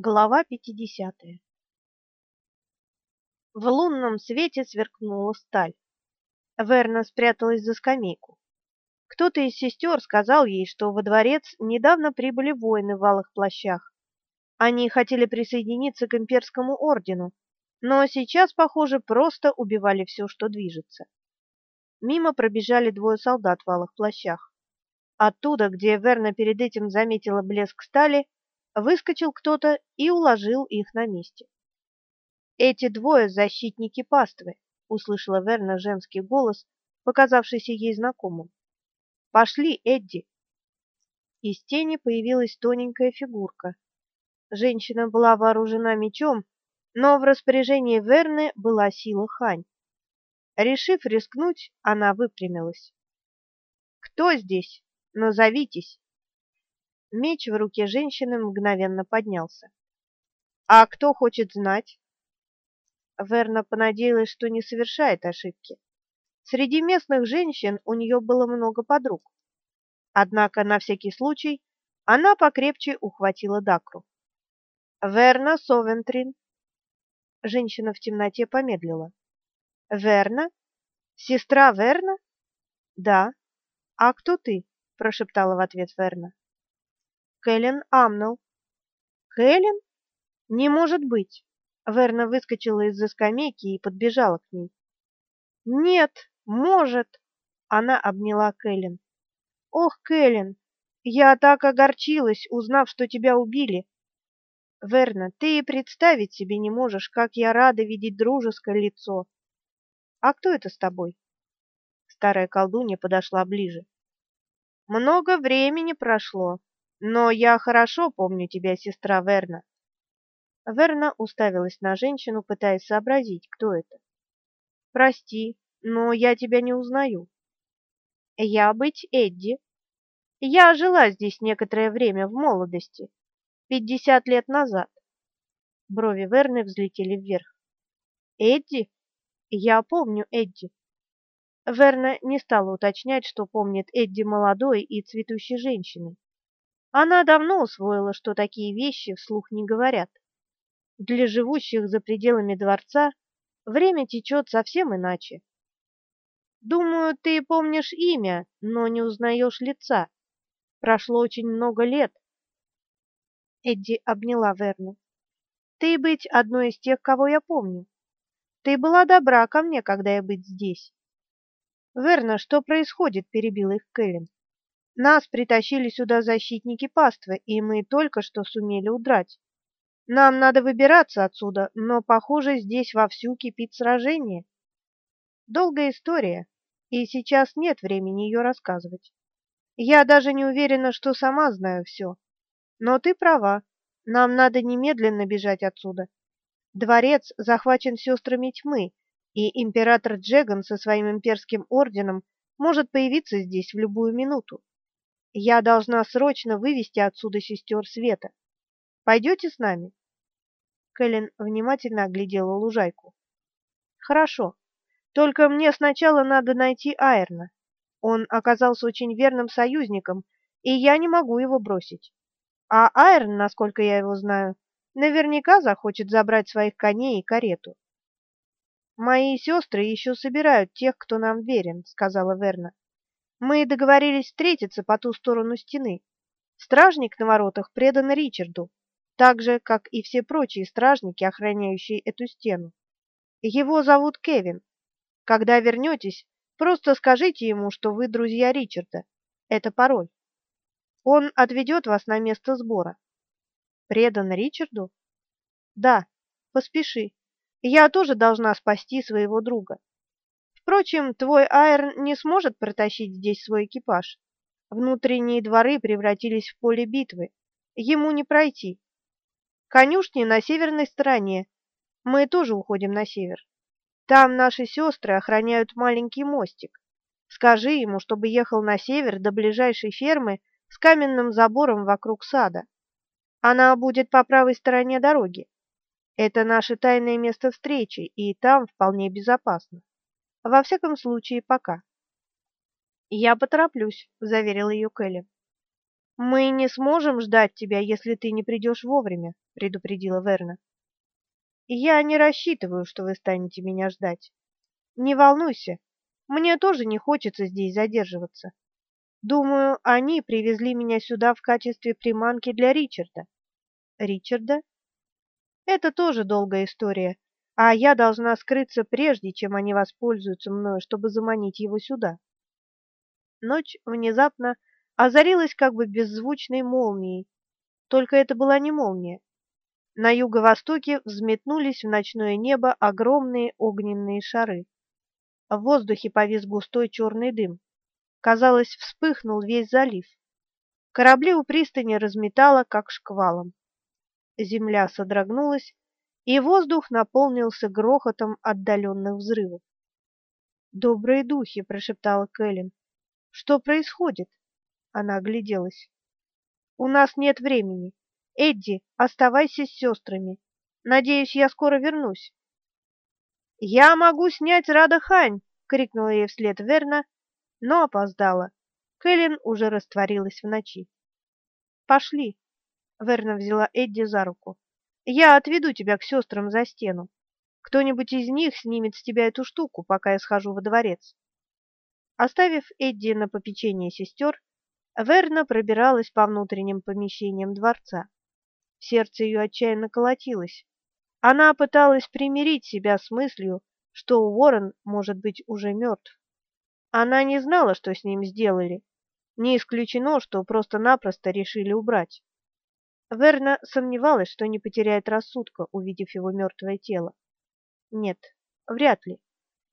Глава 50. В лунном свете сверкнула сталь. Верна спряталась за скамейку. Кто-то из сестер сказал ей, что во дворец недавно прибыли воины в алых плащах. Они хотели присоединиться к имперскому ордену, но сейчас, похоже, просто убивали все, что движется. Мимо пробежали двое солдат в алых плащах. Оттуда, где Верна перед этим заметила блеск стали, выскочил кто-то и уложил их на месте. Эти двое защитники паствы, услышала Верна женский голос, показавшийся ей знакомым. Пошли, Эдди. Из тени появилась тоненькая фигурка. Женщина была вооружена мечом, но в распоряжении Верны была сила Хань. Решив рискнуть, она выпрямилась. Кто здесь? Назовитесь. Меч в руке женщины мгновенно поднялся. А кто хочет знать? Верна понадеялась, что не совершает ошибки. Среди местных женщин у нее было много подруг. Однако на всякий случай она покрепче ухватила Дакру. Верна Совентрин. Женщина в темноте помедлила. Верна? Сестра Верна? Да. А кто ты? прошептала в ответ Верна. Кэлен Амнел. Кэлен? Не может быть. Верна выскочила из-за скамейки и подбежала к ней. Нет, может. Она обняла Кэлен. Ох, Кэлен, я так огорчилась, узнав, что тебя убили. Верна, ты и представить себе не можешь, как я рада видеть дружеское лицо. А кто это с тобой? Старая колдунья подошла ближе. Много времени прошло. Но я хорошо помню тебя, сестра Верна. Верна уставилась на женщину, пытаясь сообразить, кто это. Прости, но я тебя не узнаю. Я быть Эдди. Я жила здесь некоторое время в молодости, пятьдесят лет назад. Брови Верны взлетели вверх. Эдди? Я помню Эдди. Верна не стала уточнять, что помнит Эдди молодой и цветущей женщиной. Она давно усвоила, что такие вещи вслух не говорят. Для живущих за пределами дворца время течет совсем иначе. Думаю, ты помнишь имя, но не узнаешь лица. Прошло очень много лет. Эдди обняла Верну. Ты быть одной из тех, кого я помню. Ты была добра ко мне, когда я быть здесь. Верна, что происходит? перебил их Кэлен. Нас притащили сюда защитники паствы, и мы только что сумели удрать. Нам надо выбираться отсюда, но, похоже, здесь вовсю кипит сражение. Долгая история, и сейчас нет времени ее рассказывать. Я даже не уверена, что сама знаю все. Но ты права, нам надо немедленно бежать отсюда. Дворец захвачен сестрами тьмы, и император Джеган со своим имперским орденом может появиться здесь в любую минуту. Я должна срочно вывести отсюда сестер Света. Пойдете с нами? Кэлен внимательно оглядела лужайку. Хорошо. Только мне сначала надо найти Айрна. Он оказался очень верным союзником, и я не могу его бросить. А Айрн, насколько я его знаю, наверняка захочет забрать своих коней и карету. Мои сестры еще собирают тех, кто нам верен, сказала Верна. Мы договорились встретиться по ту сторону стены. Стражник на воротах предан Ричарду, так же, как и все прочие стражники, охраняющие эту стену. Его зовут Кевин. Когда вернетесь, просто скажите ему, что вы друзья Ричарда. Это пароль. Он отведет вас на место сбора. Предан Ричарду? Да, поспеши. Я тоже должна спасти своего друга. Впрочем, твой Айрон не сможет протащить здесь свой экипаж. Внутренние дворы превратились в поле битвы. Ему не пройти. Конюшни на северной стороне. Мы тоже уходим на север. Там наши сестры охраняют маленький мостик. Скажи ему, чтобы ехал на север до ближайшей фермы с каменным забором вокруг сада. Она будет по правой стороне дороги. Это наше тайное место встречи, и там вполне безопасно. Во всяком случае, пока. Я потороплюсь, заверил ее Келли. Мы не сможем ждать тебя, если ты не придешь вовремя, предупредила Верна. Я не рассчитываю, что вы станете меня ждать. Не волнуйся, мне тоже не хочется здесь задерживаться. Думаю, они привезли меня сюда в качестве приманки для Ричарда. Ричарда? Это тоже долгая история, а я должна скрыться прежде, чем они воспользуются мною, чтобы заманить его сюда. Ночь внезапно озарилась как бы беззвучной молнией. Только это была не молния. На юго-востоке взметнулись в ночное небо огромные огненные шары. В воздухе повис густой черный дым. Казалось, вспыхнул весь залив. Корабли у пристани разметало, как шквалом. Земля содрогнулась, и воздух наполнился грохотом отдаленных взрывов. «Добрые духи!» — прошептала Кэлен. «Что происходит?» Она огляделась. «У нас нет времени. Эдди, оставайся с сестрами. Надеюсь, я скоро вернусь». «Я могу снять Рада Хань!» — крикнула ей вслед Верна, но опоздала. Кэлен уже растворилась в ночи. «Пошли!» — Верна взяла Эдди за руку. «Я отведу тебя к сестрам за стену. Кто-нибудь из них снимет с тебя эту штуку, пока я схожу во дворец». Оставив Эдди на попечение сестер, Верна пробиралась по внутренним помещениям дворца. Сердце ее отчаянно колотилось. Она пыталась примирить себя с мыслью, что Уоррен может быть уже мертв. Она не знала, что с ним сделали. Не исключено, что просто-напросто решили убрать. Верна сомневалась, что не потеряет рассудка, увидев его мертвое тело. Нет, вряд ли.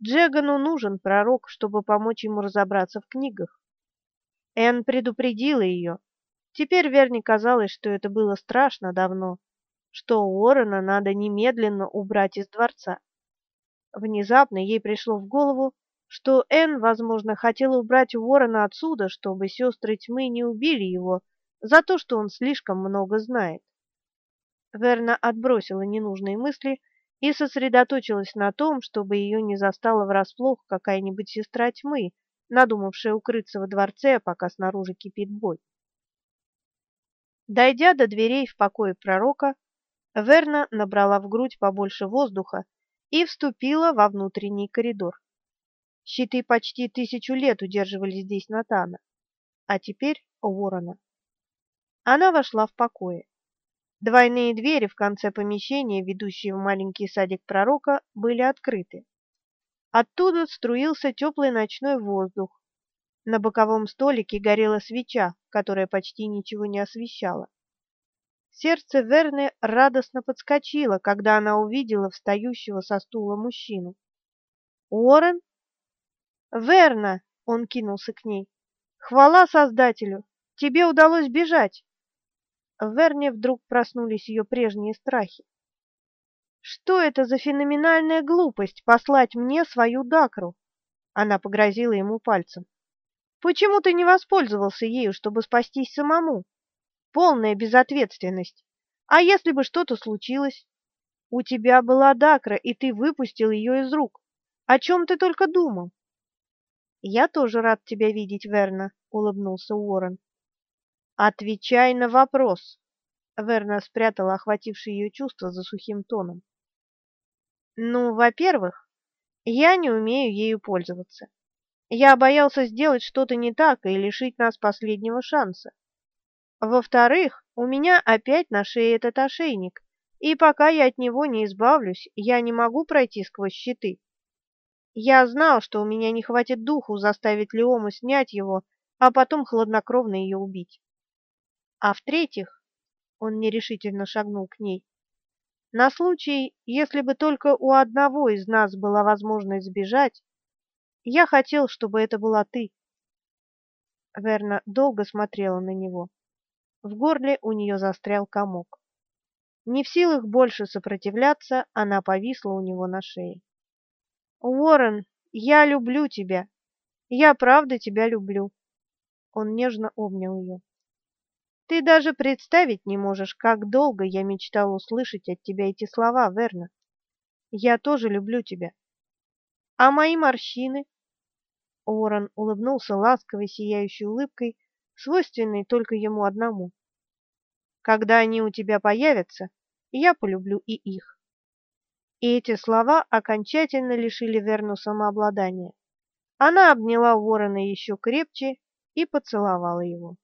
Джегану нужен пророк, чтобы помочь ему разобраться в книгах. Энн предупредила ее. Теперь Верне казалось, что это было страшно давно, что Уоррена надо немедленно убрать из дворца. Внезапно ей пришло в голову, что Энн, возможно, хотела убрать Уоррена отсюда, чтобы сестры тьмы не убили его за то, что он слишком много знает. Верна отбросила ненужные мысли и сосредоточилась на том, чтобы ее не застала врасплох какая-нибудь сестра тьмы, надумавшая укрыться во дворце, пока снаружи кипит бой. Дойдя до дверей в покое пророка, Верна набрала в грудь побольше воздуха и вступила во внутренний коридор. Щиты почти тысячу лет удерживали здесь Натана, а теперь Уоррена. Она вошла в покое. Двойные двери в конце помещения, ведущие в маленький садик пророка, были открыты. Оттуда струился теплый ночной воздух. На боковом столике горела свеча, которая почти ничего не освещала. Сердце Верны радостно подскочило, когда она увидела встающего со стула мужчину. «Уоррен?» «Верна!» — он кинулся к ней. «Хвала Создателю! Тебе удалось бежать!» В Верне вдруг проснулись ее прежние страхи. «Что это за феноменальная глупость послать мне свою Дакру?» Она погрозила ему пальцем. «Почему ты не воспользовался ею, чтобы спастись самому?» полная безответственность. А если бы что-то случилось? У тебя была Дакра, и ты выпустил ее из рук. О чем ты только думал? Я тоже рад тебя видеть, Верна, улыбнулся Уоррен. Отвечай на вопрос. Верна спрятала охватившее ее чувство за сухим тоном. Ну, во-первых, я не умею ею пользоваться. Я боялся сделать что-то не так и лишить нас последнего шанса. Во-вторых, у меня опять на шее этот ошейник, и пока я от него не избавлюсь, я не могу пройти сквозь щиты. Я знал, что у меня не хватит духу заставить Леому снять его, а потом хладнокровно ее убить. А в-третьих, он нерешительно шагнул к ней, на случай, если бы только у одного из нас была возможность сбежать, я хотел, чтобы это была ты. Верна долго смотрела на него. В горле у нее застрял комок. Не в силах больше сопротивляться, она повисла у него на шее. «Уоррен, я люблю тебя. Я правда тебя люблю». Он нежно обнял ее. «Ты даже представить не можешь, как долго я мечтал услышать от тебя эти слова, Верна. Я тоже люблю тебя. А мои морщины?» Уоррен улыбнулся ласковой сияющей улыбкой, свойственный только ему одному. Когда они у тебя появятся, я полюблю и их. И эти слова окончательно лишили Верну самообладания. Она обняла ворона еще крепче и поцеловала его.